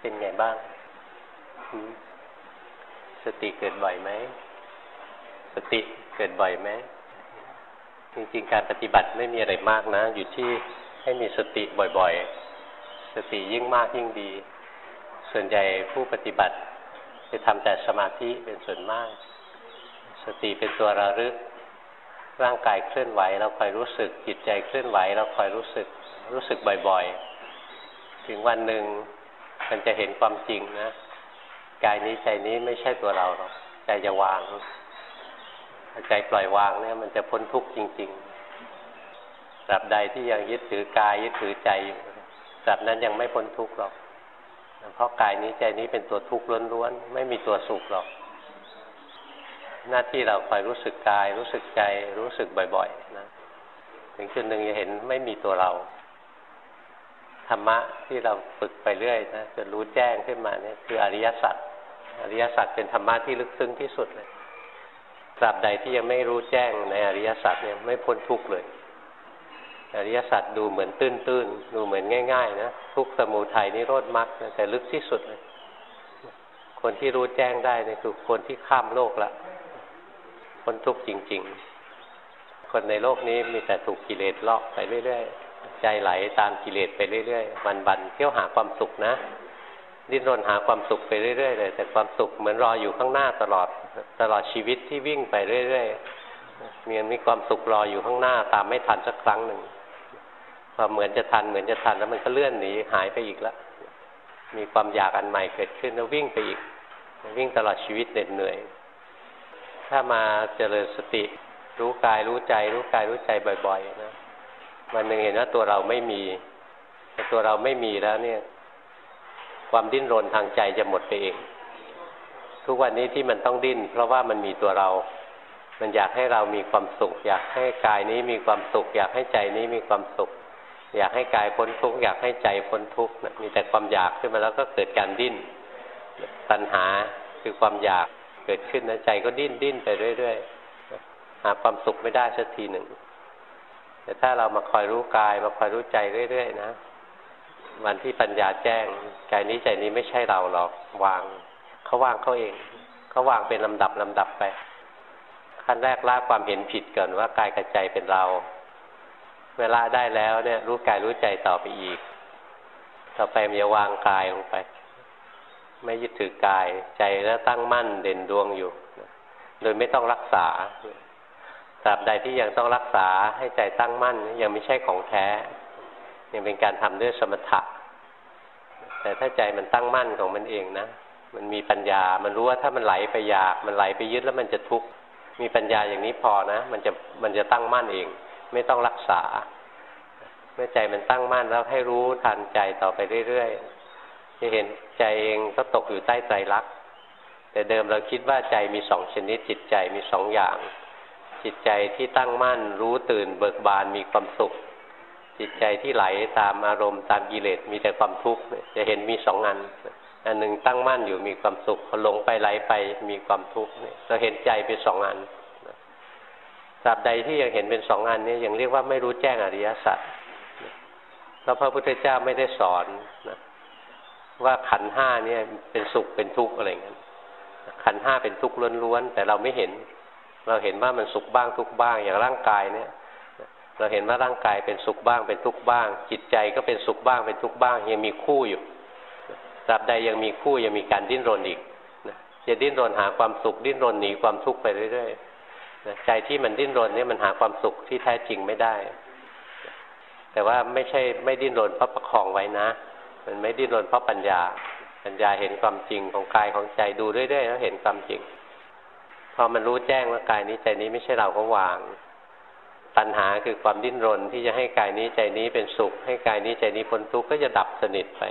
เป็นไงบ้าง สติเกิดบ่อยไหม สติเกิดบ่อยไหม จริงๆ การปฏิบัติไม่มีอะไรมากนะ อยู่ที่ให้มีสติบ่อยๆ สติยิ่งมากยิ่งดี ส่วนใหญ่ผู้ปฏิบัติจะทำแต่สมาธิเป็นส่วนมาก สติเป็นตัวระลึก ร่างกายเคลื่อนไหว เราคอยรู้สึก จิตใจเคลื่อนไหว เราคอยรู้สึก รู้สึกบ่อยๆ ถึงวันหนึ่ง มันจะเห็นความจริงนะกายนี้ใจนี้ไม่ใช่ตัวเราหรอกใจจะวางใจปล่อยวางเนี่ย มันจะพ้นทุกข์จริงๆตราบใดที่ยังยึดถือกายยึดถือใจอยู่ตราบนั้นยังไม่พ้นทุกข์หรอกเพราะกายนี้ใจนี้เป็นตัวทุกข์ล้วนๆไม่มีตัวสุขหรอก หน้าที่เราคอยรู้สึกกาย รู้สึกใจ รู้สึกบ่อย ๆ นะ ถึงจุดหนึ่งจะเห็นไม่มีตัวเรา ธรรมะที่เราฝึกไปเรื่อยนะจนรู้แจ้งขึ้นมาเนี่ยคืออริยสัจอริยสัจเป็นธรรมะที่ลึกซึ้งที่สุดเลยตราบใดที่ยังไม่รู้แจ้งในอริยสัจเนี่ยไม่พ้นทุกข์เลย อริยสัจดูเหมือนตื้นๆดูเหมือนง่าย ๆ นะทุกสมุทัยนิโรธมรรคแต่ลึกที่สุดเลย คนที่รู้แจ้งได้เนี่ยคือคนที่ข้ามโลกละพ้นทุกข์จริง ๆ คนในโลกนี้มีแต่ถูกกิเลสลอกไปเรื่อยๆ ใจไหลตามกิเลสไปเรื่อยๆวันๆเที่ยวหาความสุขนะ ดิ้นรนหาความสุขไปเรื่อยๆเลยแต่ความสุขเหมือนรออยู่ข้างหน้าตลอดตลอดชีวิตที่วิ่งไปเรื่อยๆมีมีความสุขรออยู่ข้างหน้าตามไม่ทันสักครั้งหนึ่งพอเหมือนจะทันเหมือนจะทันแล้วมันก็เลื่อนหนีหายไปอีกแล้วมีความอยากอันใหม่เกิดขึ้นแล้ววิ่งไปอีก วิ่งตลอดชีวิตเหน็ดเหนื่อย ถ้ามาเจริญสติ รู้กายรู้ใจ รู้กายรู้ใจบ่อย ๆ นะ วันหนึ่งเห็นว่าตัวเราไม่มีต่ตัวเราไม่มีแล้วเนี่ย ความดิ้นรนทางใจจะหมดไปเอง ทุกวันนี้ที่มันต้องดิ้น เพราะว่ามันมีตัวเรา มันอยากให้เรามีความสุข อยากให้กายนี้มีความสุข อยากให้ใจนี้มีความสุข อยากให้กายพ้นทุกข์อยากให้ใจพ้นทุกข์มีแต่ความอยากขึ้นมาแล้วก็เกิดการดิ้นตัณหาคือความอยากเกิดขึ้นนะใจก็ดิ้นดิ้นไปเรื่อยๆหาความสุขไม่ได้สักทีหนึ่ง แต่ถ้าเรามาคอยรู้กายมาคอยรู้ใจเรื่อยๆนะ วันที่ปัญญาแจ้งกายนี้ใจนี้ไม่ใช่เราหรอกวางเขาวางเขาเองเขาวางเป็นลำดับลำดับไป ขั้นแรกละความเห็นผิดก่อนว่ากายกับใจเป็นเรา เวลาได้แล้วเนี่ยรู้กายรู้ใจต่อไปอีก ต่อไปมันจะวางกายลงไป ไม่ยึดถือกายใจแล้วตั้งมั่นเด่นดวงอยู่ โดยไม่ต้องรักษา ตราบใดที่ยังต้องรักษาให้ใจตั้งมั่น ยังไม่ใช่ของแท้ ยังเป็นการทำด้วยสมถะ แต่ถ้าใจมันตั้งมั่นของมันเองนะ มันมีปัญญา มันรู้ว่าถ้ามันไหลไปอยาก มันไหลไปยึดแล้วมันจะทุกข์ มีปัญญาอย่างนี้พอนะ มันจะมันจะตั้งมั่นเอง ไม่ต้องรักษา เมื่อใจมันตั้งมั่นแล้วให้รู้ทันใจต่อไปเรื่อยๆ จะเห็นใจเองก็ตกอยู่ใต้ใจรัก แต่เดิมเราคิดว่าใจมีสองชนิดจิตใจมีสองอย่าง จิตใจที่ตั้งมั่นรู้ตื่นเบิกบานมีความสุข จิตใจที่ไหลตามอารมณ์ตามกิเลสมีแต่ความทุกข์จะเห็นมีสองอัน อันหนึ่งตั้งมั่นอยู่มีความสุขพอหลงไปไหลไปมีความทุกข์เราเห็นใจเป็นสองอันตราบใดที่ยังเห็นเป็นสองอันนี้ยังเรียกว่าไม่รู้แจ้งอริยสัจเพราะพระพุทธเจ้าไม่ได้สอนนะว่าขันห้าเนี่ยเป็นสุขเป็นทุกข์อะไรเงี้ยขันห้าเป็นทุกข์ล้วนๆแต่เราไม่เห็น เราเห็นว่ามันสุขบ้างทุกบ้าง อย่างร่างกายเนี่ยเราเห็นว่าร่างกายเป็นสุขบ้างเป็นทุกข์บ้าง จิตใจก็เป็นสุขบ้างเป็นทุกข์บ้าง ยังมีคู่อยู่ตราบใดยังมีคู่ยังมีการดิ้นรนอีกจะดิ้นรนหาความสุขดิ้นรนหนีความทุกข์ไปเรื่อยๆใจที่มันดิ้นรนนี่มันหาความสุขที่แท้จริงไม่ได้ แต่ว่าไม่ใช่ไม่ดิ้นรนเพราะประคองไว้นะ มันไม่ดิ้นรนเพราะปัญญา ปัญญาเห็นความจริงของกายของใจดูเรื่อยๆแล้วเห็นความจริง พอมันรู้แจ้งว่ากายนี้ใจนี้ไม่ใช่เราก็วาง ตัณหาคือความดิ้นรนที่จะให้กายนี้ใจนี้เป็นสุข ให้กายนี้ใจนี้พ้นทุกข์ก็จะดับสนิทไป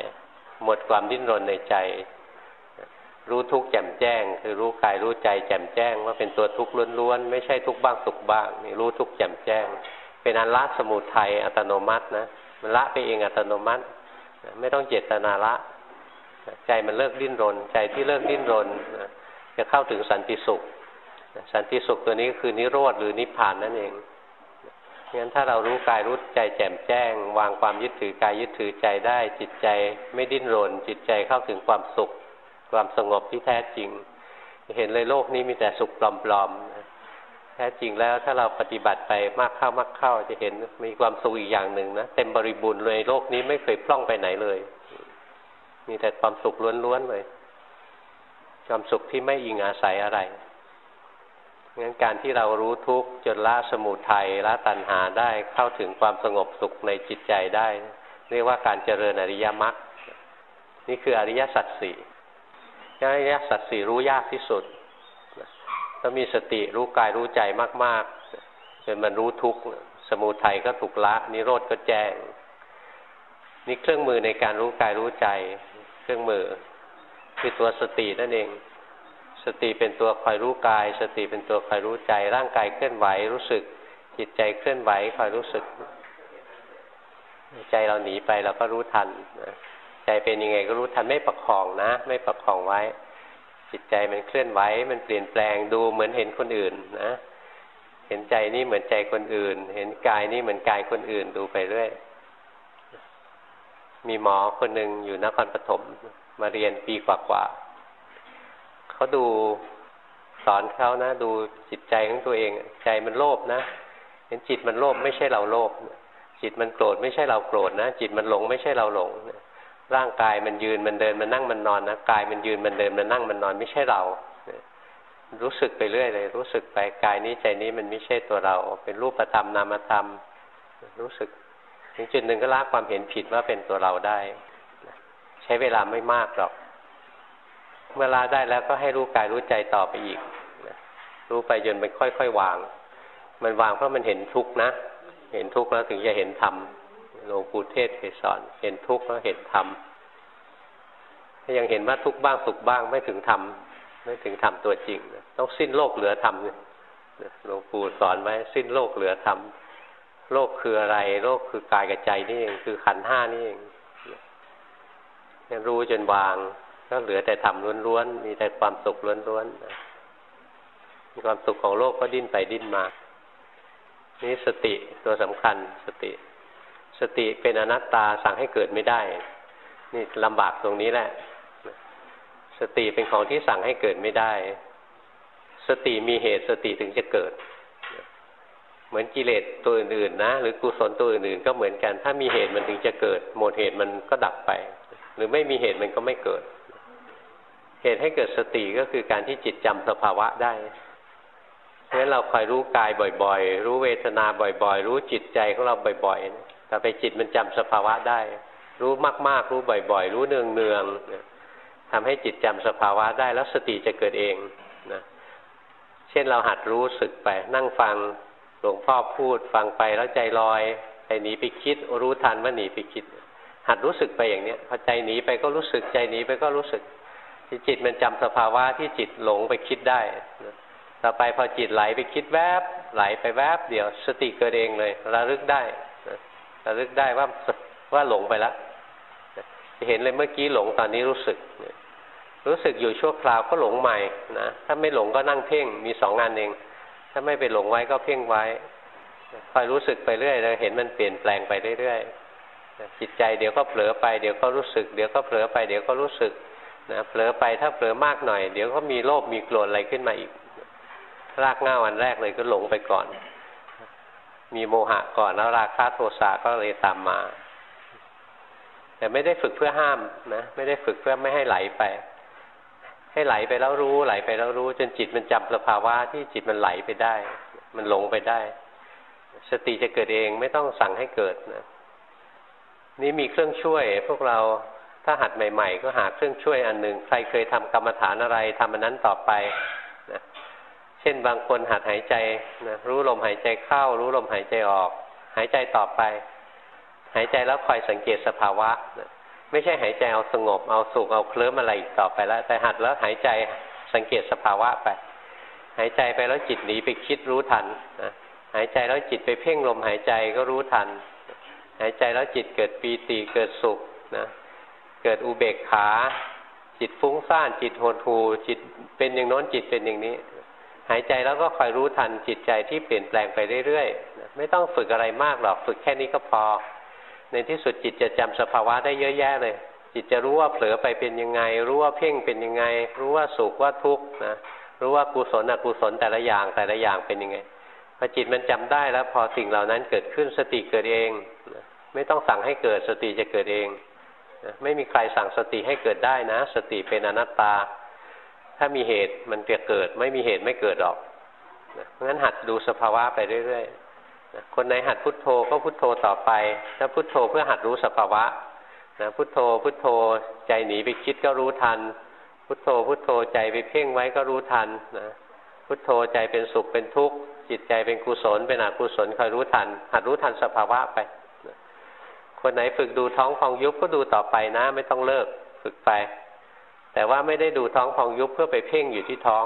หมดความดิ้นรนในใจ รู้ทุกข์แจ่มแจ้ง คือรู้กายรู้ใจแจ่มแจ้ง ว่าเป็นตัวทุกข์ล้วนๆไม่ใช่ทุกข์บ้างสุขบ้างนี่รู้ทุกข์แจ่มแจ้ง เป็นอันละสมุทัยอัตโนมัตินะมันละไปเองอัตโนมัติ ไม่ต้องเจตนาละ ใจมันเลิกดิ้นรน ใจที่เลิกดิ้นรนจะเข้าถึงสันติสุข สันติสุขตัวนี้ก็คือนิโรธหรือนิพพานนั่นเองงั้นถ้าเรารู้กายรู้ใจแจ่มแจ้ง วางความยึดถือกายยึดถือใจได้ จิตใจไม่ดิ้นรน จิตใจเข้าถึงความสุข ความสงบที่แท้จริง เห็นเลยโลกนี้มีแต่สุขปลอมๆแท้จริงแล้วถ้าเราปฏิบัติไปมากเข้ามากเข้าจะเห็นมีความสุขอีกอย่างหนึ่งนะเต็มบริบูรณ์เลยโลกนี้ไม่เคยพล่องไปไหนเลย มีแต่ความสุขล้วนๆเลย ความสุขที่ไม่อิงอาศัยอะไร งั้นการที่เรารู้ทุกข์จนละสมุทัยละตัณหาได้เข้าถึงความสงบสุขในจิตใจได้ เรียกว่าการเจริญอริยมรรคนี่คืออริยสัจสี่อริยสัจสี่รู้ยากที่สุดต้องมีสติรู้กายรู้ใจมากๆจนมันรู้ทุกข์สมุทัยก็ถูกละ นิโรธก็แจ้ง นี่เครื่องมือในการรู้กายรู้ใจ เครื่องมือคือตัวสตินั่นเอง สติเป็นตัวคอยรู้กาย สติเป็นตัวคอยรู้ใจ ร่างกายเคลื่อนไหวรู้สึก จิตใจเคลื่อนไหวคอยรู้สึก ใจเราหนีไปเราก็รู้ทันใจเป็นยังไงก็รู้ทันไม่ประคองนะ ไม่ประคองไว้ จิตใจมันเคลื่อนไหว มันเปลี่ยนแปลงดูเหมือนเห็นคนอื่นนะเห็นใจนี่เหมือนใจคนอื่น เห็นกายนี่เหมือนกายคนอื่นดูไปเรื่อยมีหมอคนหนึ่งอยู่นครปฐมมาเรียนปีกว่าๆ เขาดูสอนเขานะ ดูจิตใจของตัวเอง ใจมันโลภนะเห็นจิตมันโลภไม่ใช่เราโลภจิตมันโกรธไม่ใช่เราโกรธนะ จิตมันหลงไม่ใช่เราหลงร่างกายมันยืนมันเดินมันนั่งมันนอนนะกายมันยืนมันเดินมันนั่งมันนอนไม่ใช่เรารู้สึกไปเรื่อยเลย รู้สึกไปกายนี้ใจนี้มันไม่ใช่ตัวเรา เป็นรูปธรรมนามธรรม รู้สึก ถึงจุดหนึ่งก็ละความเห็นผิดว่าเป็นตัวเราได้ ใช้เวลาไม่มากหรอก เมื่อละได้แล้วก็ให้รู้กายรู้ใจต่อไปอีก รู้ไปจนมันค่อยๆวาง มันวางเพราะมันเห็นทุกข์นะ เห็นทุกข์แล้วถึงจะเห็นธรรมหลวงปู่เทศเคยสอน เห็นทุกข์แล้วเห็นธรรมถ้ายังเห็นว่าทุกข์บ้างสุขบ้างไม่ถึงธรรมไม่ถึงธรรมตัวจริงต้องสิ้นโลกเหลือธรรมหลวงปู่สอนไว้สิ้นโลกเหลือธรรมโลกคืออะไร โลกคือกายกับใจนี่เองคือขันห้านี่เองรู้จนวาง ก็เหลือแต่ธรรมล้วนๆมีแต่ความสุขล้วนๆมีความสุขของโลกก็ดิ้นไปดิ้นมา นี่สติตัวสำคัญสติ สติเป็นอนัตตาสั่งให้เกิดไม่ได้ นี่ลำบากตรงนี้แหละ สติเป็นของที่สั่งให้เกิดไม่ได้ สติมีเหตุสติถึงจะเกิดเหมือนกิเลสตัวอื่นๆนะ หรือกุศลตัวอื่นๆก็เหมือนกัน ถ้ามีเหตุมันถึงจะเกิด หมดเหตุมันก็ดับไป หรือไม่มีเหตุมันก็ไม่เกิด เหตุให้เกิดสติก็คือการที่จิตจำสภาวะได้เพราะฉะนั้นเราคอยรู้กายบ่อย ๆ รู้เวทนาบ่อย ๆ รู้จิตใจของเราบ่อยๆแต่ไปจิตมันจำสภาวะได้ รู้มากๆ รู้บ่อย ๆ รู้เนืองๆทำให้จิตจำสภาวะได้แล้วสติจะเกิดเองนะเช่นเราหัดรู้สึกไปนั่งฟังหลวงพ่อพูดฟังไปแล้วใจลอยใจหนีไปคิด รู้ทันว่าหนีไปคิด หัดรู้สึกไปอย่างเนี้ยพอใจหนีไปก็รู้สึกใจหนีไปก็รู้สึก ที่จิตมันจำสภาวะที่จิตหลงไปคิดได้ต่อไปพอจิตไหลไปคิดแวบ ไหลไปแวบ เดี๋ยวสติเกิดเองเลยระลึกได้ระลึกได้ว่าว่าหลงไปแล้วจะเห็นเลยเมื่อกี้หลงตอนนี้รู้สึก รู้สึกอยู่ชั่วคราวก็หลงใหม่นะถ้าไม่หลงก็นั่งเพ่งมีสองงานเอง ถ้าไม่ไปหลงไว้ก็เพ่งไว้คอยรู้สึกไปเรื่อยเราเห็นมันเปลี่ยนแปลงไปเรื่อยๆจิตใจเดี๋ยวก็เผลอไปเดี๋ยวก็รู้สึก เดี๋ยวก็เผลอไปเดี๋ยวก็รู้สึก นะเผลอไปถ้าเผลอมากหน่อย เดี๋ยวก็มีโลภมีโกรธอะไรขึ้นมาอีก รากง่าวันแรกเลยก็หลงไปก่อน มีโมหะก่อนแล้วราคะโทสะก็เลยตามมา แต่ไม่ได้ฝึกเพื่อห้ามนะไม่ได้ฝึกเพื่อไม่ให้ไหลไป ให้ไหลไปแล้วรู้ไหลไปแล้วรู้ จนจิตมันจำสภาวะที่จิตมันไหลไปได้ มันหลงไปได้ สติจะเกิดเองไม่ต้องสั่งให้เกิดนะนี่มีเครื่องช่วยพวกเรา ถ้าหัดใหม่ ๆ ก็หาเครื่องช่วยอันหนึ่งใครเคยทำกรรมฐานอะไรทำอันนั้นต่อไปนะเช่นบางคนหัดหายใจนะรู้ลมหายใจเข้า รู้ลมหายใจออก หายใจต่อไป หายใจแล้วคอยสังเกตสภาวะนะไม่ใช่หายใจเอาสงบเอาสุขเอาเคลิ้มอะไรอีกต่อไปแล้ว แต่หัดแล้วหายใจสังเกตสภาวะไป หายใจไปแล้วจิตหนีไปคิดรู้ทันนะหายใจแล้วจิตไปเพ่งลมหายใจก็รู้ทัน หายใจแล้วจิตเกิดปีติเกิดสุขนะ กิดอุเบกขา จิตฟุ้งซ่านจิตโหดหูจิตเป็นอย่างโน้นจิตเป็นอย่างนี้ หายใจแล้วก็คอยรู้ทันจิตใจที่เปลี่ยนแปลงไปเรื่อยๆ ไม่ต้องฝึกอะไรมากหรอกฝึกแค่นี้ก็พอ ในที่สุดจิตจะจำสภาวะได้เยอะแยะเลย จิตจะรู้ว่าเผลอไปเป็นยังไง รู้ว่าเพ่งเป็นยังไง รู้ว่าสุขว่าทุกข์นะรู้ว่ากุศลอกุศลแต่ละอย่างแต่ละอย่างเป็นยังไงพอจิตมันจำได้แล้วพอสิ่งเหล่านั้นเกิดขึ้นสติเกิดเอง ไม่ต้องสั่งให้เกิดสติจะเกิดเอง ไม่มีใครสั่งสติให้เกิดได้นะ สติเป็นอนัตตา ถ้ามีเหตุมันจะเกิด ไม่มีเหตุไม่เกิดหรอกเพราะฉะนั้นหัดดูสภาวะไปเรื่อยๆคนไหนหัดพุทโธก็พุทโธต่อไป ถ้าพุทโธเพื่อหัดรู้สภาวะนะพุทโธพุทโธใจหนีไปคิดก็รู้ทัน พุทโธพุทโธใจไปเพ่งไว้ก็รู้ทันนะพุทโธใจเป็นสุขเป็นทุกข์จิตใจเป็นกุศลเป็นอกุศลคอยรู้ทัน หัดรู้ทันสภาวะไป คนไหนฝึกดูท้องพองยุบก็ดูต่อไปนะ ไม่ต้องเลิกฝึกไป แต่ว่าไม่ได้ดูท้องพองยุบเพื่อไปเพ่งอยู่ที่ท้อง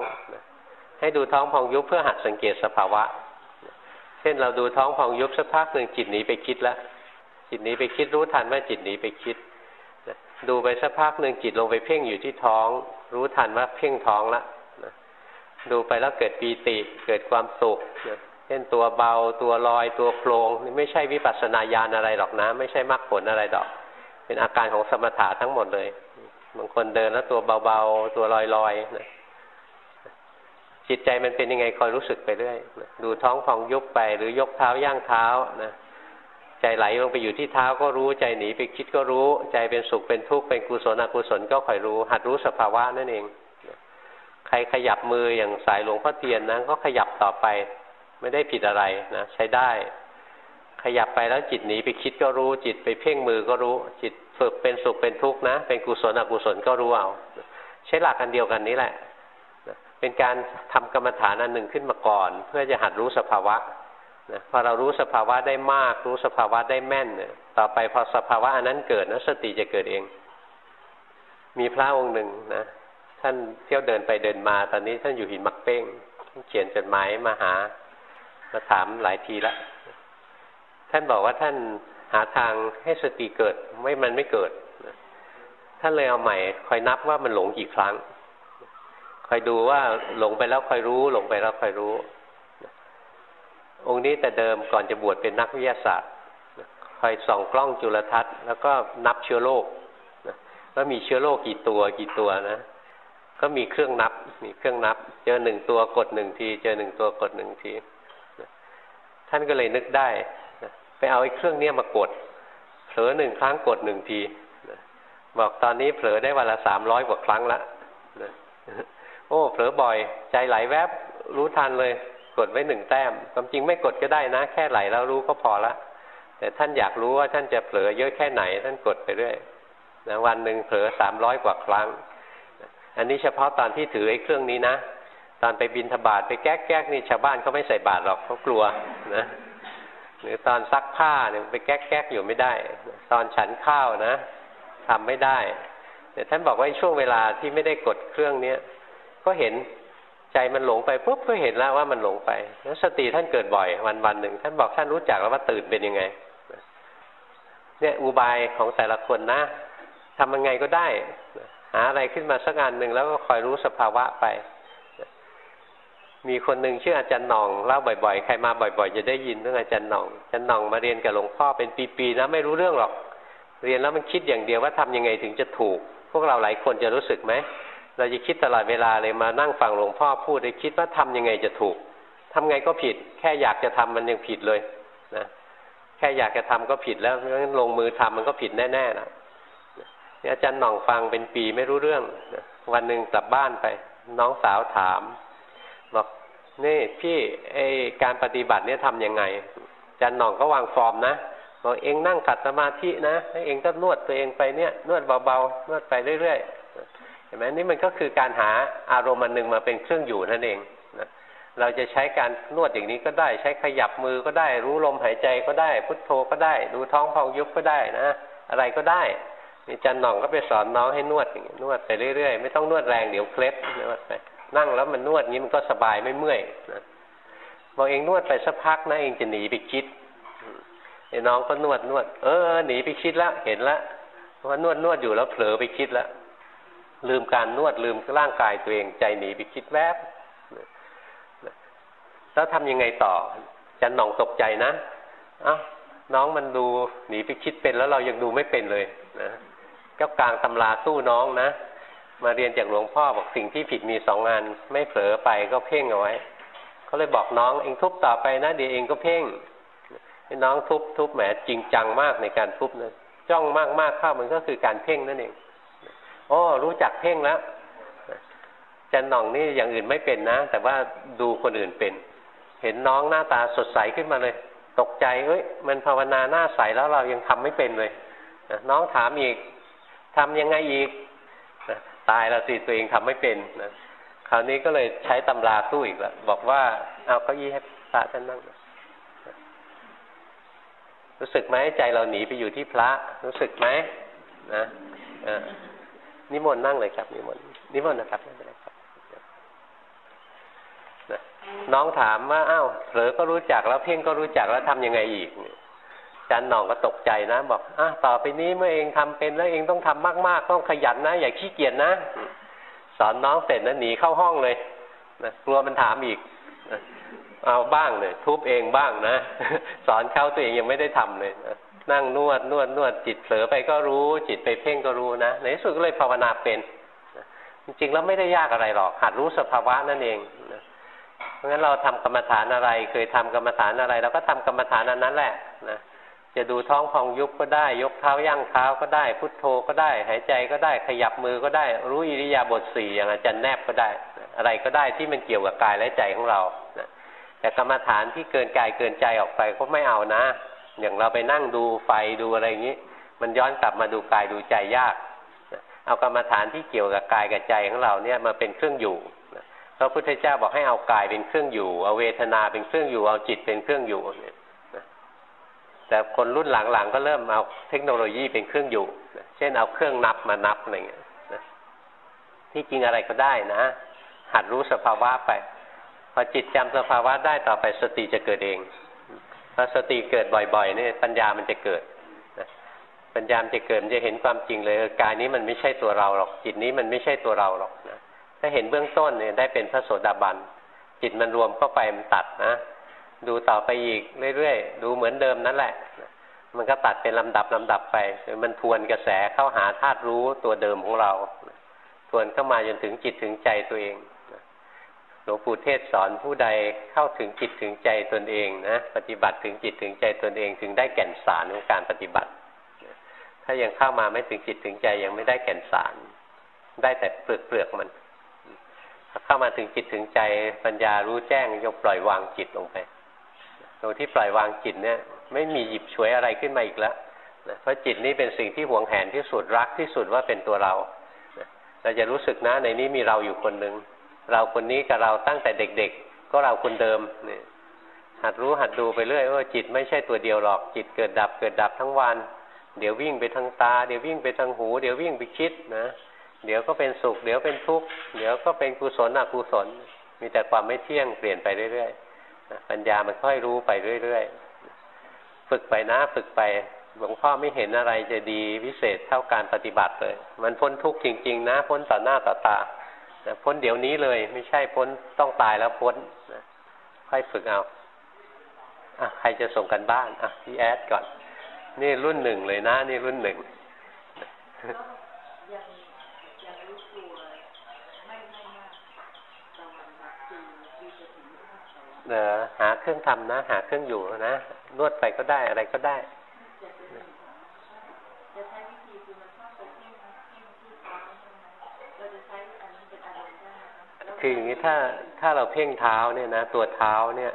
ให้ดูท้องพองยุบเพื่อหัดสังเกตสภาวะ เช่นเราดูท้องพองยุบสักพักหนึ่งจิตหนีไปคิดแล้วจิตหนีไปคิดรู้ทันว่าจิตหนีไปคิดดูไปสักพักหนึ่งจิตลงไปเพ่งอยู่ที่ท้อง รู้ทันว่าเพ่งท้องแล้วดูไปแล้วเกิดปีติเกิดความสุข ช่นตัวเบาตัวลอยตัวโครงนี่ไม่ใช่วิปัสสนาญาณอะไรหรอกนะ ไม่ใช่มรรคผลอะไรดอก เป็นอาการของสมถะทั้งหมดเลยบางคนเดินแล้วตัวเบาๆ ตัวลอยๆนะจิตใจมันเป็นยังไงคอยรู้สึกไปเรื่อยดูท้องฟองยุบไป หรือยกเท้าย่างเท้านะใจไหลลงไปอยู่ที่เท้าก็รู้ใจหนีไปคิดก็รู้ ใจเป็นสุขเป็นทุกข์เป็นกุศลอกุศลก็คอยรู้ หัดรู้สภาวะนั่นเองใครขยับมืออย่างสายหลวงพ่อเทียนนะก็ขยับต่อไป ไม่ได้ผิดอะไรนะใช้ได้ ขยับไปแล้วจิตหนีไปคิดก็รู้ จิตไปเพ่งมือก็รู้ จิตฝึกเป็นสุขเป็นทุกข์นะ เป็นกุศลอกุศลก็รู้เอาใช้หลักกันเดียวกันนี้แหละเป็นการทำกรรมฐานอันหนึ่งขึ้นมาก่อน เพื่อจะหัดรู้สภาวะนะพอเรารู้สภาวะได้มาก รู้สภาวะได้แม่นเนี่ยต่อไปพอสภาวะอันนั้นเกิดนะสติจะเกิดเอง มีพระองค์หนึ่งนะท่านเที่ยวเดินไปเดินมา ตอนนี้ท่านอยู่หินมักเป้งเขียนจดหมายมาหา มาถามหลายทีละ ท่านบอกว่าท่านหาทางให้สติเกิด ไม่มันไม่เกิดท่านเลยเอาใหม่ คอยนับว่ามันหลงกี่ครั้ง คอยดูว่าหลงไปแล้วคอยรู้ หลงไปแล้วคอยรู้ องค์นี้แต่เดิมก่อนจะบวชเป็นนักวิทยาศาสตร์คอยส่องกล้องจุลทรรศน์แล้วก็นับเชื้อโรคว่ามีเชื้อโรคกี่ตัวกี่ตัวนะ ก็มีเครื่องนับ มีเครื่องนับ เจอหนึ่งตัวกดหนึ่งที เจอหนึ่งตัวกดหนึ่งที ท่านก็เลยนึกได้ไปเอาไอ้เครื่องเนี้ยมากดเผลอหนึ่งครั้งกดหนึ่งทีบอกตอนนี้เผลอได้วันละสามร้อยกว่าครั้งละโอ้เผลอบ่อย ใจไหลแวบรู้ทันเลย กดไว้หนึ่งแต้มความจริงไม่กดก็ได้นะ แค่ไหลแล้วรู้ก็พอละแต่ท่านอยากรู้ว่าท่านจะเผลอเยอะแค่ไหน ท่านกดไปเรื่อยนะวันหนึ่งเผลอสามร้อยกว่าครั้ง อันนี้เฉพาะตอนที่ถือไอ้เครื่องนี้นะ ตอนไปบินทบาทไปแก๊กแก๊กนี่ชาวบ้านเขาไม่ใส่บาตรหรอกเขากลัวนะหรือตอนซักผ้าเนี่ยไปแก๊กแก๊กอยู่ไม่ได้ ตอนฉันข้าวนะทำไม่ได้แต่ท่านบอกว่าช่วงเวลาที่ไม่ได้กดเครื่องเนี้ยก็เห็นใจมันหลงไปปุ๊บก็เห็นแล้วว่ามันหลงไปแล้วสติท่านเกิดบ่อยวันวันหนึ่งท่านบอกท่านรู้จักแล้วว่าตื่นเป็นยังไง เนี่ยอุบายของแต่ละคนนะทำยังไงก็ได้หาอะไรขึ้นมาสักงานหนึ่งแล้วก็คอยรู้สภาวะไป มีคนหนึ่งชื่ออาจารย์หน่องเล่าบ่อยๆ ใครมาบ่อย ๆ จะได้ยินเรื่องอาจารย์หน่องอาจารย์หน่องมาเรียนกับหลวงพ่อเป็นปีๆนะไม่รู้เรื่องหรอก เรียนแล้วมันคิดอย่างเดียวว่าทำยังไงถึงจะถูก พวกเราหลายคนจะรู้สึกไหมเราจะคิดตลอดเวลาเลยมานั่งฟังหลวงพ่อพูดเลยคิดว่าทำยังไงจะถูกทำไงก็ผิด แค่อยากจะทำมันยังผิดเลยนะแค่อยากจะทำก็ผิดแล้วงั้นลงมือทำมันก็ผิดแน่ๆนะอาจารย์หน่องฟังเป็นปีไม่รู้เรื่องวันหนึ่งกลับบ้านไป น้องสาวถาม บอกนี่พี่ไอการปฏิบัติเนี่ยทำยังไงจารย์หน่องก็วางฟอร์มนะบอกเองนั่งขัดสมาธินะเองก็นวดตัวเองไปเนี่ยนวดเบาๆนวดไปเรื่อยๆเห็นไหมนี่มันก็คือการหาอารมณ์มันหนึ่งมาเป็นเครื่องอยู่นั่นเองนะเราจะใช้การนวดอย่างนี้ก็ได้ ใช้ขยับมือก็ได้ รู้ลมหายใจก็ได้ พุทโธก็ได้ ดูท้องพองยุบก็ได้นะอะไรก็ได้นี่จันหน่องก็ไปสอนน้องให้นวดอย่างนี้นวดไปเรื่อยๆไม่ต้องนวดแรงเดี๋ยวเคล็ดนวดไป นั่งแล้วมันนวดงี้มันก็สบายไม่เมื่อยนะบอกเองนวดไปสักพักนะเองจะหนีไปคิดไอ้น้องก็นวดนวด เออหนีไปคิดแล้วเห็นแล้วว่านวดนวดอยู่แล้วเผลอไปคิดแล้วลืมการนวดลืมร่างกายตัวเอง ใจหนีไปคิดแวบแล้วทำยังไงต่อจันหน่องตกใจนะอ้าน้องมันดูหนีไปคิดเป็นแล้วเรายังดูไม่เป็นเลยนะก็กลางตำราสู้น้องนะ มาเรียนจากหลวงพ่อบอกสิ่งที่ผิดมีสองงาน ไม่เผลอไปก็เพ่งเอาไว้เขาเลยบอกน้องเองทุบต่อไปนะเดี๋ยวเองก็เพ่งน้องทุบทุบแหมจริงจังมากในการทุบนะจ้องมากมากเข้ามันก็คือการเพ่งนั่นเองโอ้รู้จักเพ่งแล้วจันหน่องนี่อย่างอื่นไม่เป็นนะ แต่ว่าดูคนอื่นเป็น เห็นน้องหน้าตาสดใสขึ้นมาเลย ตกใจเอ้ยมันภาวนาหน้าใสแล้วเรายังทำไม่เป็นเลยน้องถามอีกทำยังไงอีก ตายแล้วสิตัวเองทำไม่เป็นนะคราวนี้ก็เลยใช้ตำราสู้อีกแล้วบอกว่าเอาเก้าอี้ให้พระท่านนั่งรู้สึกไหมใจเราหนีไปอยู่ที่พระ รู้สึกไหมนะนิมนต์นั่งเลยครับ นิมนต์นิมนต์นะครับไม่เป็นไรครับน้องถามว่าอ้าวเผลอก็รู้จักแล้วเพ่งก็รู้จักแล้วทำยังไงอีก จันหน่องก็ตกใจนะ บอกอะต่อไปนี้เมื่อเองทำเป็นแล้วเองต้องทำมาก ๆ ต้องขยันนะ อย่าขี้เกียจนะ สอนน้องเสร็จนะหนีเข้าห้องเลยนะกลัวมันถามอีกเอาบ้างเลยทุบเองบ้างนะสอนเขาตัวเองยังไม่ได้ทำเลยนะนั่งนวดนวดนวดจิตเผลอไปก็รู้ จิตไปเพ่งก็รู้นะในที่สุดก็เลยภาวนาเป็นจริงๆแล้วไม่ได้ยากอะไรหรอกหัดรู้สภาวะนั่นเองเพราะงั้นเราทำกรรมฐานอะไร เคยทำกรรมฐานอะไรเราก็ทำกรรมฐานอันนั้นแหละนะ จะดูท้องพองยุบก็ได้ ยกเท้าย่างเท้าก็ได้ พุทโธก็ได้ หายใจก็ได้ขยับมือก็ได้ รู้อิริยาบถสี่อย่างอาจารย์แนบก็ได้ อะไรก็ได้ที่มันเกี่ยวกับกายและใจของเราแต่กรรมฐานที่เกินกายเกินใจออกไปก็ไม่เอานะ อย่างเราไปนั่งดูไฟดูอะไรอย่างนี้ มันย้อนกลับมาดูกายดูใจยากเอากรรมฐานที่เกี่ยวกับกายกับใจของเราเนี่ยมาเป็นเครื่องอยู่พระพุทธเจ้าบอกให้เอากายเป็นเครื่องอยู่ เอาเวทนาเป็นเครื่องอยู่ เอาจิตเป็นเครื่องอยู่เนี่ย แต่คนรุ่นหลังๆก็เริ่มเอาเทคโนโลยีเป็นเครื่องอยู่ เช่นเอาเครื่องนับมานับอะไรเงี้ยที่จริงอะไรก็ได้นะ หัดรู้สภาวะไป พอจิตจำสภาวะได้ต่อไปสติจะเกิดเอง พอสติเกิดบ่อยๆนี่ปัญญามันจะเกิดปัญญามจะเกิดมันจะเห็นความจริงเลยกายนี้มันไม่ใช่ตัวเราหรอก จิตนี้มันไม่ใช่ตัวเราหรอกนะถ้าเห็นเบื้องต้นเนี่ยได้เป็นพระโสดาบันจิตมันรวมเข้าไปมันตัดนะ ดูต่อไปอีกเรื่อยๆ ดูเหมือนเดิมนั่นแหละ มันก็ตัดเป็นลำดับลำดับไปมันทวนกระแสเข้าหาธาตุรู้ตัวเดิมของเรา ทวนเข้ามาจนถึงจิตถึงใจตัวเอง หลวงปู่เทศสอนผู้ใดเข้าถึงจิตถึงใจตนเองนะ ปฏิบัติถึงจิตถึงใจตนเอง ถึงได้แก่นสารของการปฏิบัติ ถ้ายังเข้ามาไม่ถึงจิตถึงใจยังไม่ได้แก่นสาร ได้แต่เปลือกเปลือกมัน เข้ามาถึงจิตถึงใจปัญญารู้แจ้งยกปล่อยวางจิตลงไป ตรงที่ปล่อยวางจิตเนี่ย ไม่มีหยิบฉวยอะไรขึ้นมาอีกแล้วนะเพราะจิตนี้เป็นสิ่งที่หวงแหนที่สุดรักที่สุดว่าเป็นตัวเราเราจะรู้สึกนะในนี้มีเราอยู่คนหนึ่งเราคนนี้กับเราตั้งแต่เด็ก ๆ ก็เราคนเดิมเนี่ยหัดรู้หัดดูไปเรื่อยว่าจิตไม่ใช่ตัวเดียวหรอกจิตเกิดดับเกิดดับทั้งวัน เดี๋ยววิ่งไปทางตา เดี๋ยววิ่งไปทางหู เดี๋ยววิ่งไปคิดนะ เดี๋ยวก็เป็นสุข เดี๋ยวเป็นทุกข์เดี๋ยวก็เป็นกุศลอกุศล มีแต่ความไม่เที่ยงเปลี่ยนไปเรื่อยๆ ปัญญามันค่อยรู้ไปเรื่อยๆ ฝึกไปนะฝึกไป หลวงพ่อไม่เห็นอะไรจะดีวิเศษเท่าการปฏิบัติเลย มันพ้นทุกข์จริง ๆ นะ พ้นต่อหน้าต่อตาพ้นเดี๋ยวนี้เลย ไม่ใช่พ้นต้องตายแล้วพ้นค่อยฝึกเอาอะใครจะส่งกันบ้านอะพี่แอดก่อน นี่รุ่นหนึ่งเลยนะ นี่รุ่นหนึ่ง เออหาเครื่องทำนะ หาเครื่องอยู่นะ นวดไปก็ได้อะไรก็ได้คืออย่างนี้ถ้าถ้าเราเพ่งเท้าเนี่ยนะ ตัวเท้าเนี่ย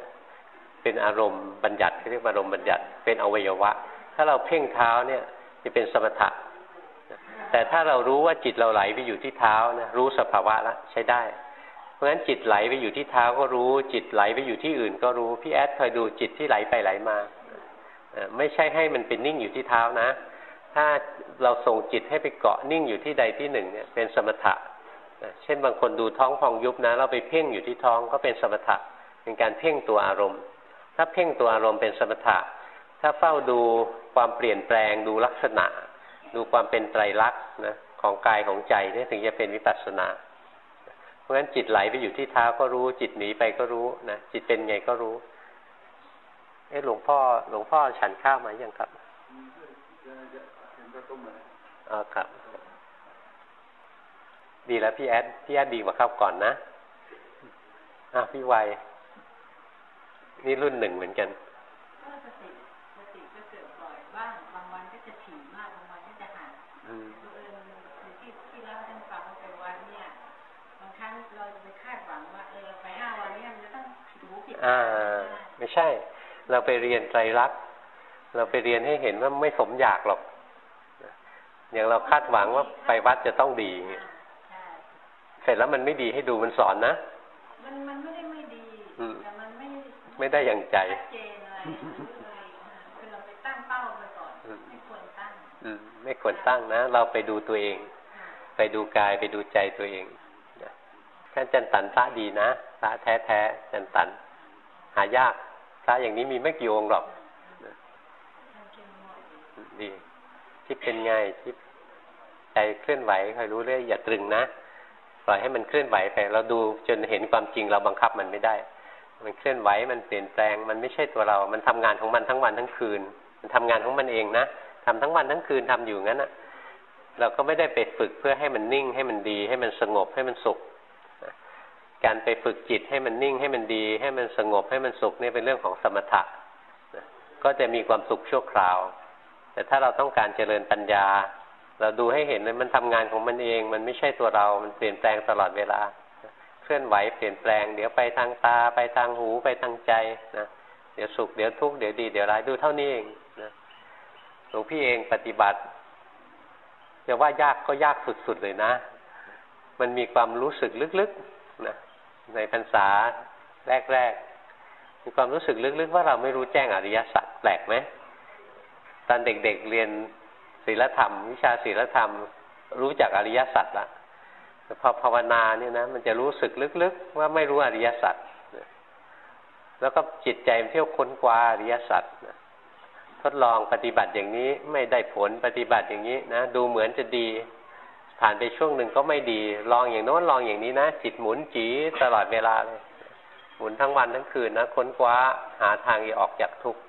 เป็นอารมณ์บัญญัติเรียกว่าอารมณ์บัญญัติเป็นอวัยวะ ถ้าเราเพ่งเท้าเนี่ยจะเป็นสมถะแต่ถ้าเรารู้ว่าจิตเราไหลไปอยู่ที่เท้านะรู้สภาวะแล้วใช้ได้ เพราะฉะนั้นจิตไหลไปอยู่ที่เท้าก็รู้ จิตไหลไปอยู่ที่อื่นก็รู้ พี่แอดคอยดูจิตที่ไหลไปไหลมาไม่ใช่ให้มันเป็นนิ่งอยู่ที่เท้านะ ถ้าเราส่งจิตให้ไปเกาะนิ่งอยู่ที่ใดที่หนึ่งเนี่ยเป็นสมถะเช่นบางคนดูท้องพองยุบนะ เราไปเพ่งอยู่ที่ท้องก็เป็นสมถะเป็นการเพ่งตัวอารมณ์ ถ้าเพ่งตัวอารมณ์เป็นสมถะ ถ้าเฝ้าดูความเปลี่ยนแปลงดูลักษณะ ดูความเป็นไตรลักษณ์นะของกายของใจนี่ถึงจะเป็นวิปัสสนา เพราะฉะนั้นจิตไหลไปอยู่ที่เท้าก็รู้ จิตหนีไปก็รู้นะจิตเป็นไงก็รู้ เอ๊ะหลวงพ่อ หลวงพ่อฉันข้าวมายังครับอ๋อครับ ดีแล้วพี่แอดพี่แอดดีกว่าครับก่อนนะอะพี่วัยนี่รุ่นหนึ่งเหมือนกัน อ่า ไม่ใช่ เราไปเรียนใจรักเราไปเรียนให้เห็นว่าไม่สมอยากหรอกอย่างเราคาดหวังว่าไปวัดจะต้องดีเสร็จแล้วมันไม่ดีให้ดูมันสอนนะ มันมันไม่ได้ไม่ดีแต่มันไม่ไม่ได้อย่างใจคือเราไปตั้งเป้าไปก่อนไม่ควรตั้งไม่ควรตั้งนะ เราไปดูตัวเอง ไปดูกายไปดูใจตัวเองท่านจันตันพระดีนะพระแท้แท้จันตัน หายากพระอย่างนี้มีไม่กี่องค์หรอกดีที่เป็นไงที่ใจเคลื่อนไหวคอยรู้เรื่อยอย่าตรึงนะปล่อยให้มันเคลื่อนไหวไปเราดูจนเห็นความจริงเราบังคับมันไม่ได้ มันเคลื่อนไหวมันเปลี่ยนแปลง มันไม่ใช่ตัวเรา มันทำงานของมันทั้งวันทั้งคืน มันทำงานของมันเองนะทำทั้งวันทั้งคืนทำอยู่งั้นนะเราก็ไม่ได้ไปฝึกเพื่อให้มันนิ่งให้มันดี ให้มันสงบให้มันสุข การไปฝึกจิตให้มันนิ่งให้มันดี ให้มันสงบให้มันสุขนี่เป็นเรื่องของสมถะก็จะมีความสุขชั่วคราว แต่ถ้าเราต้องการเจริญปัญญา เราดูให้เห็นเลยมันทำงานของมันเอง มันไม่ใช่ตัวเรา มันเปลี่ยนแปลงตลอดเวลา เคลื่อนไหวเปลี่ยนแปลง เดี๋ยวไปทางตาไปทางหูไปทางใจนะเดี๋ยวสุขเดี๋ยวทุกข์เดี๋ยวดีเดี๋ยวร้ายดูเท่านี้เองนะหลวงพี่เองปฏิบัติจะว่ายากก็ยากสุดๆเลยนะ มันมีความรู้สึกลึกๆนะ ในพรรษาแรกๆมีความรู้สึกลึกๆ ว่าเราไม่รู้แจ้งอริยสัจแปลกไหมตอนเด็กๆเรียนศีลธรรม วิชาศีลธรรม รู้จักอริยสัจละพอภาวนาเนี่ยนะมันจะรู้สึกลึกๆ ว่าไม่รู้อริยสัจแล้วก็จิตใจมันเที่ยวค้นคว้าอริยสัจทดลองปฏิบัติอย่างนี้ไม่ได้ผลปฏิบัติอย่างนี้นะดูเหมือนจะดี ผ่านไปช่วงหนึ่งก็ไม่ดี ลองอย่างโน้นลองอย่างนี้นะ จิตหมุนจีตลอดเวลาเลย หมุนทั้งวันทั้งคืนนะค้นคว้าหาทางจะออกจากทุกข์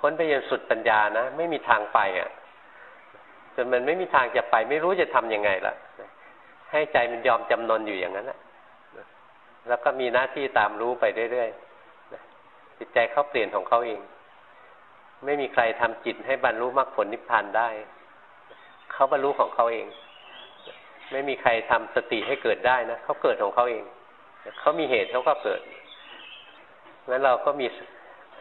ค้นไปจนสุดปัญญานะ ไม่มีทางไปอะจนมันไม่มีทางจะไป ไม่รู้จะทํำยังไงละให้ใจมันยอมจำนนอยู่อย่างนั้นแหละแล้วก็มีหน้าที่ตามรู้ไปเรื่อยๆจิตใจเขาเปลี่ยนของเขาเอง ไม่มีใครทำจิตให้บรรลุมรรคผลนิพพานได้ เขาบรรลุของเขาเอง ไม่มีใครทำสติให้เกิดได้นะเขาเกิดของเขาเองเขามีเหตุเขาก็เกิดงั้นเราก็มี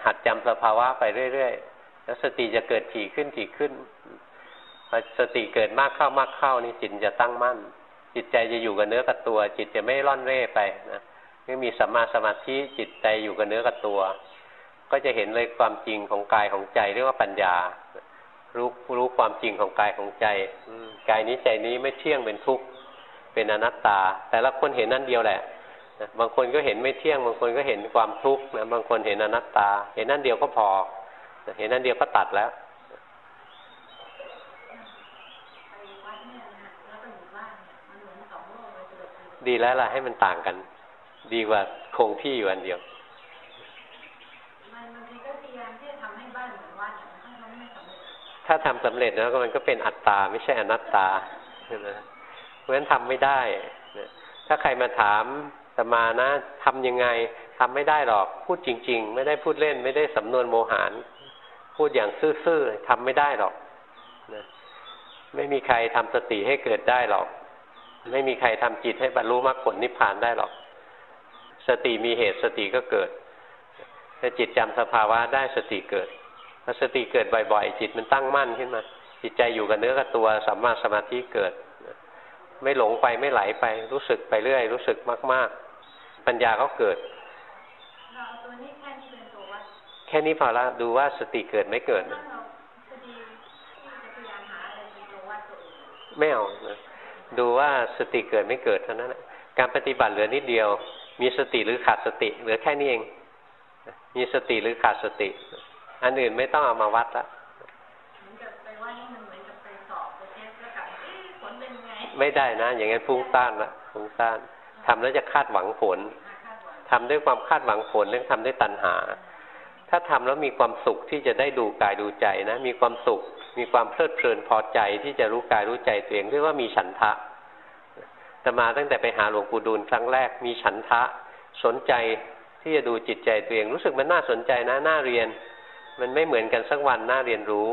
หัดจำสภาวะไปเรื่อยๆแล้วสติจะเกิดถี่ขึ้นถี่ขึ้นพอสติเกิดมากเข้ามากเข้านี่จิตจะตั้งมั่น จิตใจจะอยู่กับเนื้อกับตัว จิตจะไม่ร่อนเร่ไปนะไม่มีสัมมาสมาธิจิตใจอยู่กับเนื้อกับตัว ก็จะเห็นเลยความจริงของกายของใจเรียกว่าปัญญา รู้รู้ความจริงของกายของใจกายนี้ใจนี้ไม่เที่ยงเป็นทุกข์เป็นอนัตตา แต่ละคนเห็นนั่นเดียวแหละบางคนก็เห็นไม่เที่ยง บางคนก็เห็นความทุกข์นะบางคนเห็นอนัตตา เห็นนั่นเดียวก็พอ เห็นนั่นเดียวก็ตัดแล้วดีแล้วล่ะให้มันต่างกัน ดีกว่าคงที่อยู่อันเดียว ถ้าทำสำเร็จแล้วมันก็เป็นอัตตาไม่ใช่อนัตตาใช่ไหมเพราะฉะนั้นทำไม่ได้ถ้าใครมาถามสมานะทำยังไงทำไม่ได้หรอก พูดจริง ๆ ไม่ได้พูดเล่น ไม่ได้สำนวนโมหาร พูดอย่างซื่อๆทำไม่ได้หรอกนะไม่มีใครทำสติให้เกิดได้หรอก ไม่มีใครทำจิตให้บรรลุมรรคผลนิพพานได้หรอก สติมีเหตุสติก็เกิดถ้าจิตจำสภาวะได้สติเกิด อสติเกิดบ่อยๆ จิตมันตั้งมั่นขึ้นมา จิตใจอยู่กับเนื้อกับตัวสัมมาสมาธิเกิด ไม่หลงไปไม่ไหลไป รู้สึกไปเรื่อย รู้สึกมาก ๆ ปัญญาก็เกิด แค่นี้พอละดูว่าสติเกิดไม่เกิดไม่เอาดูว่าสติเกิดไม่เกิดเท่านั้นการปฏิบัติเหลือนิดเดียว มีสติหรือขาดสติ เหลือแค่นี้เอง มีสติหรือขาดสติ อันอื่นไม่ต้องเอามาวัดละไม่ได้นะ อย่างงั้นฟุ้งซ่านละฟุ้งซ่านททำแล้วจะคาดหวังผลคาดหวังทำด้วยความคาดหวังผลเรื่องทำด้วยตัณหา ถ้าทำแล้วมีความสุขที่จะได้ดูกายดูใจนะ มีความสุข มีความเพลิดเพลินพอใจที่จะรู้กายรู้ใจตัวเองเรียกว่ามีฉันทะแต่มาตั้งแต่ไปหาหลวงปู่ดูลครั้งแรกมีฉันทะ สนใจที่จะดูจิตใจตัวเอง รู้สึกมันน่าสนใจนะน่าเรียน มันไม่เหมือนกันสักวันน่าเรียนรู้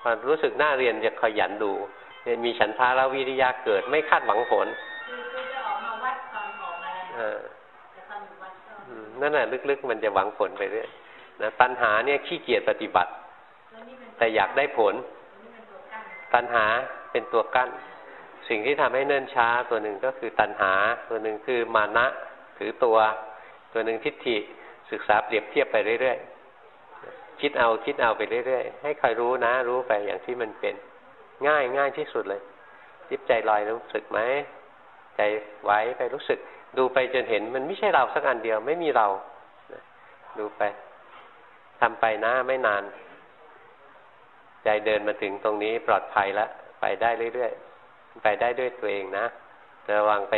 พอรู้สึกน่าเรียนจะขยันดูมีฉันทะแล้ววิริยะเกิดไม่คาดหวังผลคือคือจะออกมาวัดตอนออกมาเออจะตอนอยู่วัดก็อืมนั่นแหละลึกๆ มันจะหวังผลไปเรื่อยนะตัณหาเนี่ยขี้เกียจปฏิบัติตัวนี้เป็นแต่อยากได้ผลตัวนี้เป็นตัวกั้นตัณหาเป็นตัวกั้น สิ่งที่ทำให้เนิ่นช้าตัวหนึ่งก็คือตัณหา ตัวหนึ่งคือมานะถือตัว ตัวหนึ่งทิฏฐิศึกษาเปรียบเทียบไปเรื่อยๆ คิดเอาคิดเอาไปเรื่อยๆ ให้คอยรู้นะ รู้ไปอย่างที่มันเป็น ง่ายง่ายที่สุดเลยจิบใจลอยรู้สึกไหมใจไวไปรู้สึก ดูไปจนเห็นมันไม่ใช่เราสักอันเดียวไม่มีเราดูไปทำไปนะไม่นาน ใจเดินมาถึงตรงนี้ปลอดภัยแล้วไปได้เรื่อยๆ ไปได้ด้วยตัวเองนะระวังไป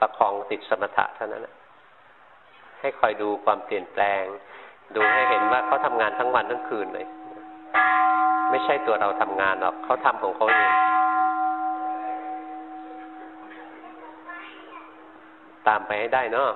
ประคองติดสมถะเท่านั้นนะให้คอยดูความเปลี่ยนแปลง ดูให้เห็นว่าเขาทำงานทั้งวันทั้งคืนเลย ไม่ใช่ตัวเราทำงานหรอกเขาทำของเขาเองตามไปให้ได้เนาะ